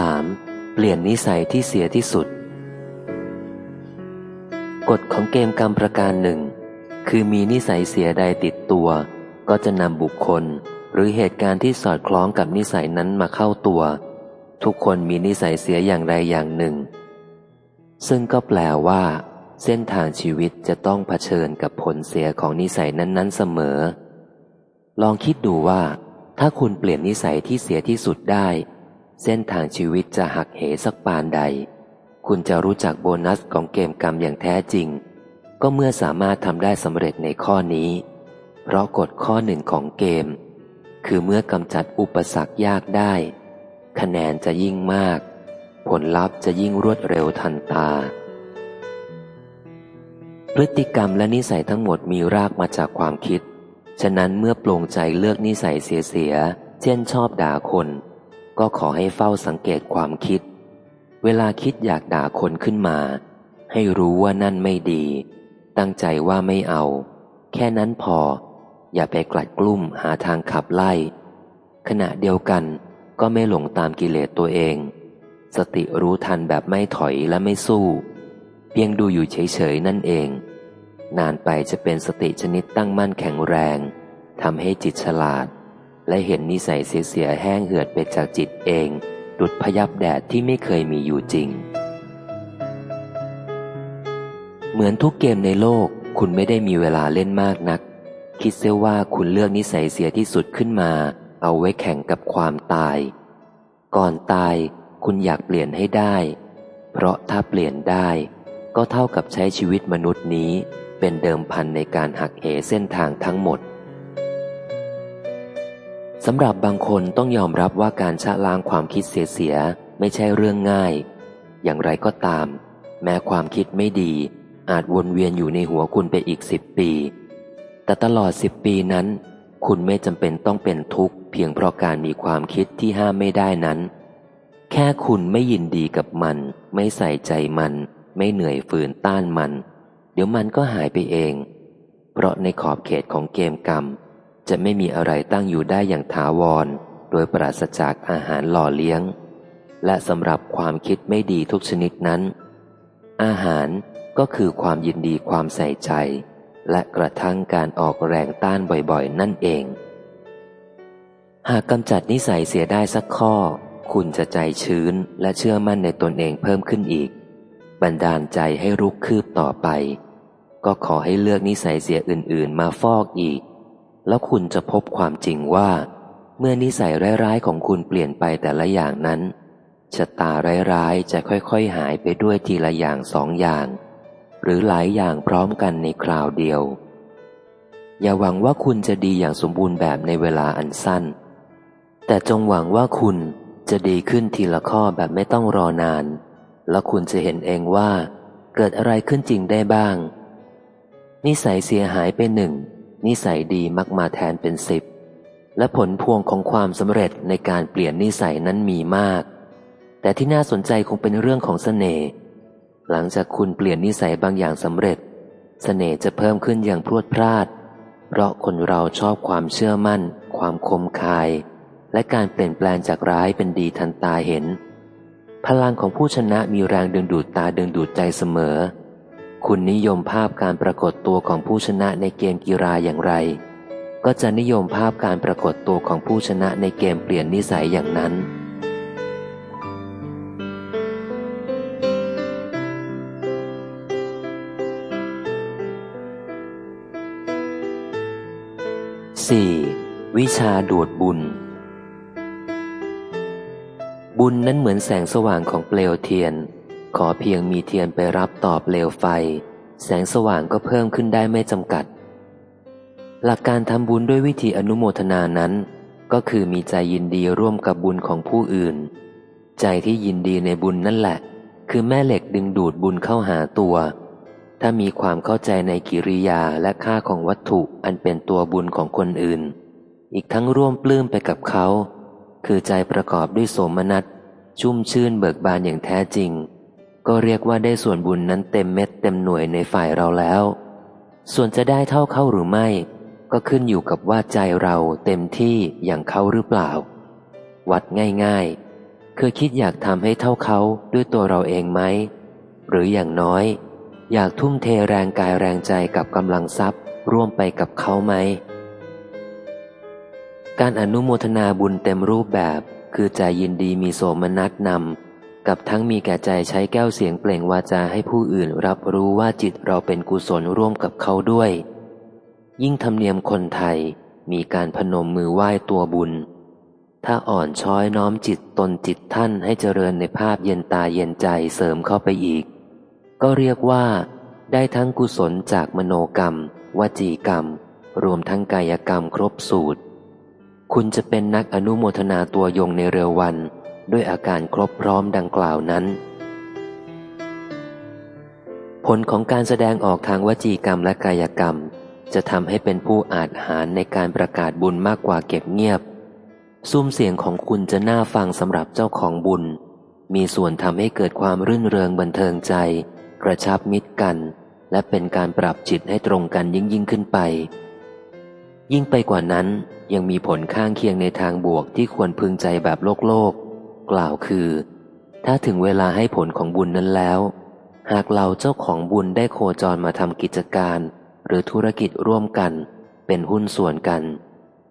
3. เปลี่ยนนิสัยที่เสียที่สุด กฎของเกมกรรมประการหนึ่ง คือมีนิสัยเสียใดติดตัว ก็จะนำบุคคล หรือเหตุการณ์ที่สอดคล้องกับนิสัยนั้นมาเข้าตัว ทุกคนมีนิสัยเสียอย่างใดอย่างหนึ่ง ซึ่งก็แปลว่า เส้นทางชีวิตจะต้องเผชิญกับผลเสียของนิสัยนั้น ๆ เสมอ ลองคิดดูว่า ถ้าคุณเปลี่ยนนิสัยที่เสียที่สุดได้ เส้นทางชีวิตจะหักเหสักปานใด คุณจะรู้จักโบนัสของเกมกรรมอย่างแท้จริง ก็เมื่อสามารถทำได้สำเร็จในข้อนี้ เพราะกฎข้อหนึ่งของเกม คือเมื่อกำจัดอุปสรรคยากได้ คะแนนจะยิ่งมาก ผลลัพธ์จะยิ่งรวดเร็วทันตา พฤติกรรมและนิสัยทั้งหมดมีรากมาจากความคิด ฉะนั้นเมื่อปลงใจเลือกนิสัยเสียๆเช่นชอบด่าคน ก็ขอให้เฝ้าสังเกตความคิด เวลาคิดอยากด่าคนขึ้นมา ให้รู้ว่านั่นไม่ดี ตั้งใจว่าไม่เอา แค่นั้นพอ อย่าไปกลัดกลุ้มหาทางขับไล่ ขณะเดียวกันก็ไม่หลงตามกิเลสตัวเอง สติรู้ทันแบบไม่ถอยและไม่สู้ เพียงดูอยู่เฉยๆนั่นเอง นานไปจะเป็นสติชนิดตั้งมั่นแข็งแรงทำให้จิตฉลาด และเห็นนิสัยเสียแห้งเหือดไปจากจิตเอง ดุดพยับแดดที่ไม่เคยมีอยู่จริง เหมือนทุกเกมในโลก คุณไม่ได้มีเวลาเล่นมากนัก คิดเสียว่าคุณเลือกนิสัยเสียที่สุดขึ้นมา เอาไว้แข่งกับความตาย ก่อนตายคุณอยากเปลี่ยนให้ได้ เพราะถ้าเปลี่ยนได้ ก็เท่ากับใช้ชีวิตมนุษย์นี้เป็นเดิมพันในการหักเหเส้นทางทั้งหมด สำหรับบางคนต้องยอมรับว่าการชะล้างความคิดเสียๆไม่ใช่เรื่องง่าย อย่างไรก็ตาม แม้ความคิดไม่ดี อาจวนเวียนอยู่ในหัวคุณไปอีกสิบปี แต่ตลอดสิบปีนั้น คุณไม่จำเป็นต้องเป็นทุกข์เพียงเพราะการมีความคิดที่ห้ามไม่ได้นั้น แค่คุณไม่ยินดีกับมัน ไม่ใส่ใจมัน ไม่เหนื่อยฝืนต้านมัน เดี๋ยวมันก็หายไปเอง เพราะในขอบเขตของเกมกรรม จะไม่มีอะไรตั้งอยู่ได้อย่างถาวร โดยปราศจากอาหารหล่อเลี้ยง และสำหรับความคิดไม่ดีทุกชนิดนั้น อาหารก็คือความยินดีความใส่ใจ และกระทั่งการออกแรงต้านบ่อยๆ นั่นเอง หากกำจัดนิสัยเสียได้สักข้อ คุณจะใจชื้นและเชื่อมั่นในตนเองเพิ่มขึ้นอีก บันดาลใจให้รุกคืบต่อไป ก็ขอให้เลือกนิสัยเสียอื่นๆ มาฟอกอีก แล้วคุณจะพบความจริงว่า เมื่อนิสัยร้ายๆของคุณเปลี่ยนไปแต่ละอย่างนั้นชะตาร้ายๆจะค่อยๆหายไปด้วยทีละอย่างสองอย่าง หรือหลายอย่างพร้อมกันในคราวเดียว อย่าหวังว่าคุณจะดีอย่างสมบูรณ์แบบในเวลาอันสั้น แต่จงหวังว่าคุณจะดีขึ้นทีละข้อแบบไม่ต้องรอนาน แล้วคุณจะเห็นเองว่า เกิดอะไรขึ้นจริงได้บ้าง นิสัยเสียหายไปหนึ่ง นิสัยดีมักมาแทนเป็นสิบ และผลพวงของความสำเร็จในการเปลี่ยนนิสัยนั้นมีมาก แต่ที่น่าสนใจคงเป็นเรื่องของสเสน่ห์หลังจากคุณเปลี่ยนนิสัยบางอย่างสำเร็จสเสน่ห์จะเพิ่มขึ้นอย่างพรวดพลาด เพราะคนเราชอบความเชื่อมั่น ความคมคาย และการเปลี่ยนแปลงจากร้ายเป็นดีทันตาเห็น พลังของผู้ชนะมีแรงดึงดูดตาดึงดูดใจเสมอ คุณนิยมภาพการปรากฏตัวของผู้ชนะในเกมกีฬาอย่างไร ก็จะนิยมภาพการปรากฏตัวของผู้ชนะในเกมเปลี่ยนนิสัยอย่างนั้น 4. วิชาดูดบุญ บุญนั้นเหมือนแสงสว่างของเปลวเทียน ขอเพียงมีเทียนไปรับตอบเปลวไฟ แสงสว่างก็เพิ่มขึ้นได้ไม่จำกัด หลักการทำบุญด้วยวิธีอนุโมทนานั้น ก็คือมีใจยินดีร่วมกับบุญของผู้อื่น ใจที่ยินดีในบุญนั่นแหละ คือแม่เหล็กดึงดูดบุญเข้าหาตัว ถ้ามีความเข้าใจในกิริยาและค่าของวัตถุอันเป็นตัวบุญของคนอื่น อีกทั้งร่วมปลื้มไปกับเขา คือใจประกอบด้วยโสมนัสชุ่มชื่นเบิกบานอย่างแท้จริง ก็เรียกว่าได้ส่วนบุญนั้นเต็มเม็ดเต็มหน่วยในฝ่ายเราแล้ว ส่วนจะได้เท่าเขาหรือไม่ ก็ขึ้นอยู่กับว่าใจเราเต็มที่อย่างเขาหรือเปล่า วัดง่ายเคยคิดอยากทำให้เท่าเขาด้วยตัวเราเองไหม หรืออย่างน้อย อยากทุ่มเทแรงกายแรงใจกับกำลังทรัพย์ ร่วมไปกับเขาไหม การอนุโมทนาบุญเต็มรูปแบบคือใจยินดีมีโสมนัสนำ กับทั้งมีแก่ใจใช้แก้วเสียงเปล่งวาจาให้ผู้อื่นรับรู้ว่าจิตเราเป็นกุศลร่วมกับเขาด้วย ยิ่งธรรมเนียมคนไทยมีการพนมมือไหว้ตัวบุญ ถ้าอ่อนช้อยน้อมจิตตนจิตท่านให้เจริญในภาพเย็นตาเย็นใจเสริมเข้าไปอีก ก็เรียกว่า ได้ทั้งกุศลจากมโนกรรม วจีกรรม รวมทั้งกายกรรมครบสูตร คุณจะเป็นนักอนุโมทนาตัวยงในเร็ววัน ด้วยอาการครบพร้อมดังกล่าวนั้น ผลของการแสดงออกทางวจีกรรมและกายกรรม จะทำให้เป็นผู้อาจหารในการประกาศบุญมากกว่าเก็บเงียบ ซุ้มเสียงของคุณจะน่าฟังสำหรับเจ้าของบุญ มีส่วนทำให้เกิดความรื่นเริงบันเทิงใจ กระชับมิตรกัน และเป็นการปรับจิตให้ตรงกันยิ่งยิ่งขึ้นไป ยิ่งไปกว่านั้นยังมีผลข้างเคียงในทางบวกที่ควรพึงใจแบบโลกโลก กล่าวคือ ถ้าถึงเวลาให้ผลของบุญนั้นแล้ว หากเราเจ้าของบุญได้โคจรมาทำกิจการ หรือธุรกิจร่วมกัน เป็นหุ้นส่วนกัน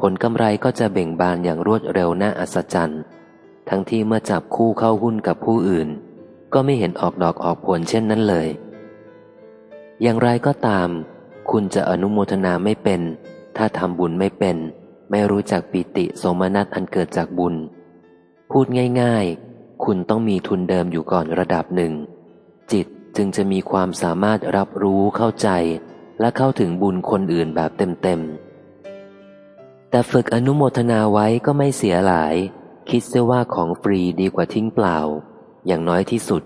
ผลกำไรก็จะเบ่งบานอย่างรวดเร็วน่าอัศจรรย์ ทั้งที่เมื่อจับคู่เข้าหุ้นกับผู้อื่น ก็ไม่เห็นออกดอกออกผลเช่นนั้นเลย อย่างไรก็ตาม คุณจะอนุโมทนาไม่เป็น ถ้าทำบุญไม่เป็น ไม่รู้จักปิติสมนัสอันเกิดจากบุญ พูดง่ายๆ คุณต้องมีทุนเดิมอยู่ก่อนระดับหนึ่ง จิตจึงจะมีความสามารถรับรู้เข้าใจ และเข้าถึงบุญคนอื่นแบบเต็มๆ แต่ฝึกอนุโมทนาไว้ก็ไม่เสียหลาย คิดเสียว่าของฟรีดีกว่าทิ้งเปล่า อย่างน้อยที่สุด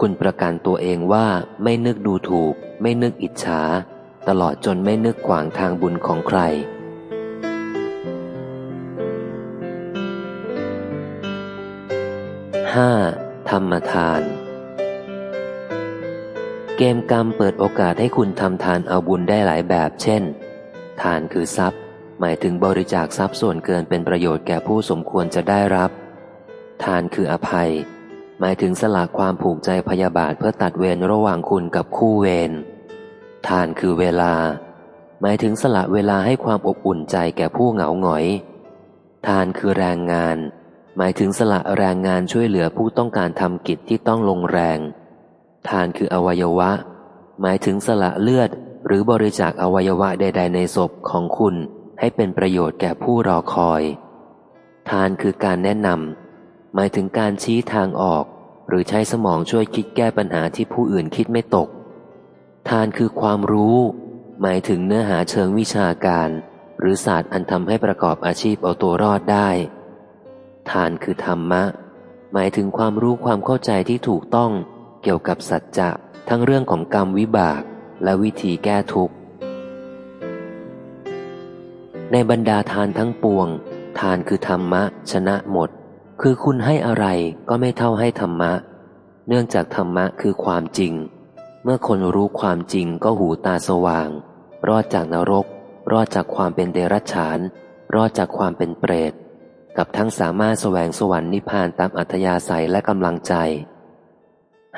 คุณประกันตัวเองว่าไม่นึกดูถูก ไม่นึกอิจฉา ตลอดจนไม่นึกขวางทางบุญของใคร 5. ธรรมทาน เกมกรรมเปิดโอกาสให้คุณทำทานเอาบุญได้หลายแบบ เช่น ทานคือทรัพย์ หมายถึงบริจาคทรัพย์ส่วนเกินเป็นประโยชน์แก่ผู้สมควรจะได้รับ ทานคืออภัย หมายถึงสละความผูกใจพยาบาทเพื่อตัดเวรระหว่างคุณกับคู่เวร ทานคือเวลา หมายถึงสละเวลาให้ความอบอุ่นใจแก่ผู้เหงาหงอย ทานคือแรงงาน หมายถึงสละแรงงานช่วยเหลือผู้ต้องการทำกิจที่ต้องลงแรง ทานคืออวัยวะ หมายถึงสละเลือด หรือบริจาคอวัยวะใด ๆ ในศพของคุณให้เป็นประโยชน์แก่ผู้รอคอย ทานคือการแนะนำหมายถึงการชี้ทางออก หรือใช้สมองช่วยคิดแก้ปัญหาที่ผู้อื่นคิดไม่ตก ทานคือความรู้ หมายถึงเนื้อหาเชิงวิชาการ หรือศาสตร์อันทำให้ประกอบอาชีพเอาตัวรอดได้ ทานคือธรรมะ หมายถึงความรู้ความเข้าใจที่ถูกต้องเกี่ยวกับสัจจะทั้งเรื่องของกรรมวิบาก และวิธีแก้ทุกข์ ในบรรดาทานทั้งปวง ทานคือธรรมะ ชนะหมด คือคุณให้อะไรก็ไม่เท่าให้ธรรมะ เนื่องจากธรรมะคือความจริง เมื่อคนรู้ความจริงก็หูตาสว่าง รอดจากนรก รอดจากความเป็นเดรัจฉาน รอดจากความเป็นเปรต กับทั้งสามารถแสวงสวรรค์นิพพานตามอัธยาศัยและกำลังใจ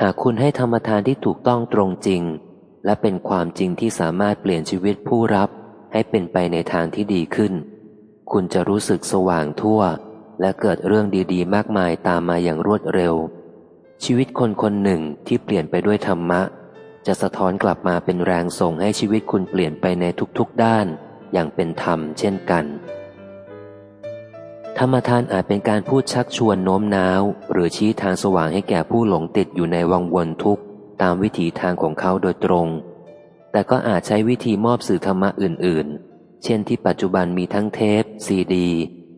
หากคุณให้ธรรมทานที่ถูกต้องตรงจริง และเป็นความจริงที่สามารถเปลี่ยนชีวิตผู้รับให้เป็นไปในทางที่ดีขึ้น คุณจะรู้สึกสว่างทั่ว และเกิดเรื่องดีๆ มากมายตามมาอย่างรวดเร็ว ชีวิตคนคนหนึ่งที่เปลี่ยนไปด้วยธรรมะ จะสะท้อนกลับมาเป็นแรงส่งให้ชีวิตคุณเปลี่ยนไปในทุกๆด้าน อย่างเป็นธรรมเช่นกัน ธรรมทานอาจเป็นการพูดชักชวนโน้มน้าว หรือชี้ทางสว่างให้แก่ผู้หลงติดอยู่ในวังวนทุกข์ ตามวิถีทางของเขาโดยตรง แต่ก็อาจใช้วิธีมอบสื่อธรรมะอื่น ๆ เช่นที่ปัจจุบันมีทั้งเทป ซีดี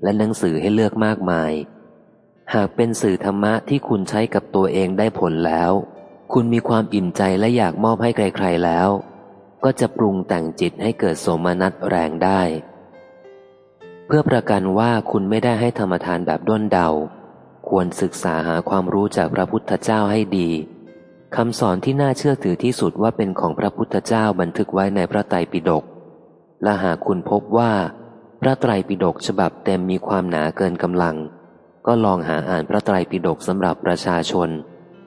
และหนังสือให้เลือกมากมาย หากเป็นสื่อธรรมะที่คุณใช้กับตัวเองได้ผลแล้ว คุณมีความอิ่มใจและอยากมอบให้ใคร ๆแล้ว ก็จะปรุงแต่งจิตให้เกิดโสมนัสแรงได้ เพื่อประกันว่าคุณไม่ได้ให้ธรรมทานแบบด้นเดา ควรศึกษาหาความรู้จากพระพุทธเจ้าให้ดีคำสอนที่น่าเชื่อถือที่สุดว่าเป็นของพระพุทธเจ้าบันทึกไว้ในพระไตรปิฎกและหากคุณพบว่า พระไตรปิฎกฉบับเต็มมีความหนาเกินกำลังกก็ลองหาอ่านพระไตรปิฎกสำหรับประชาชน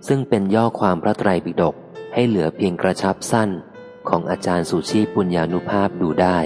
ซึ่งเป็นย่อความพระไตรปิฎกให้เหลือเพียงกระชับสั้น ของอาจารย์สุชีปุญญานุภาพดูได้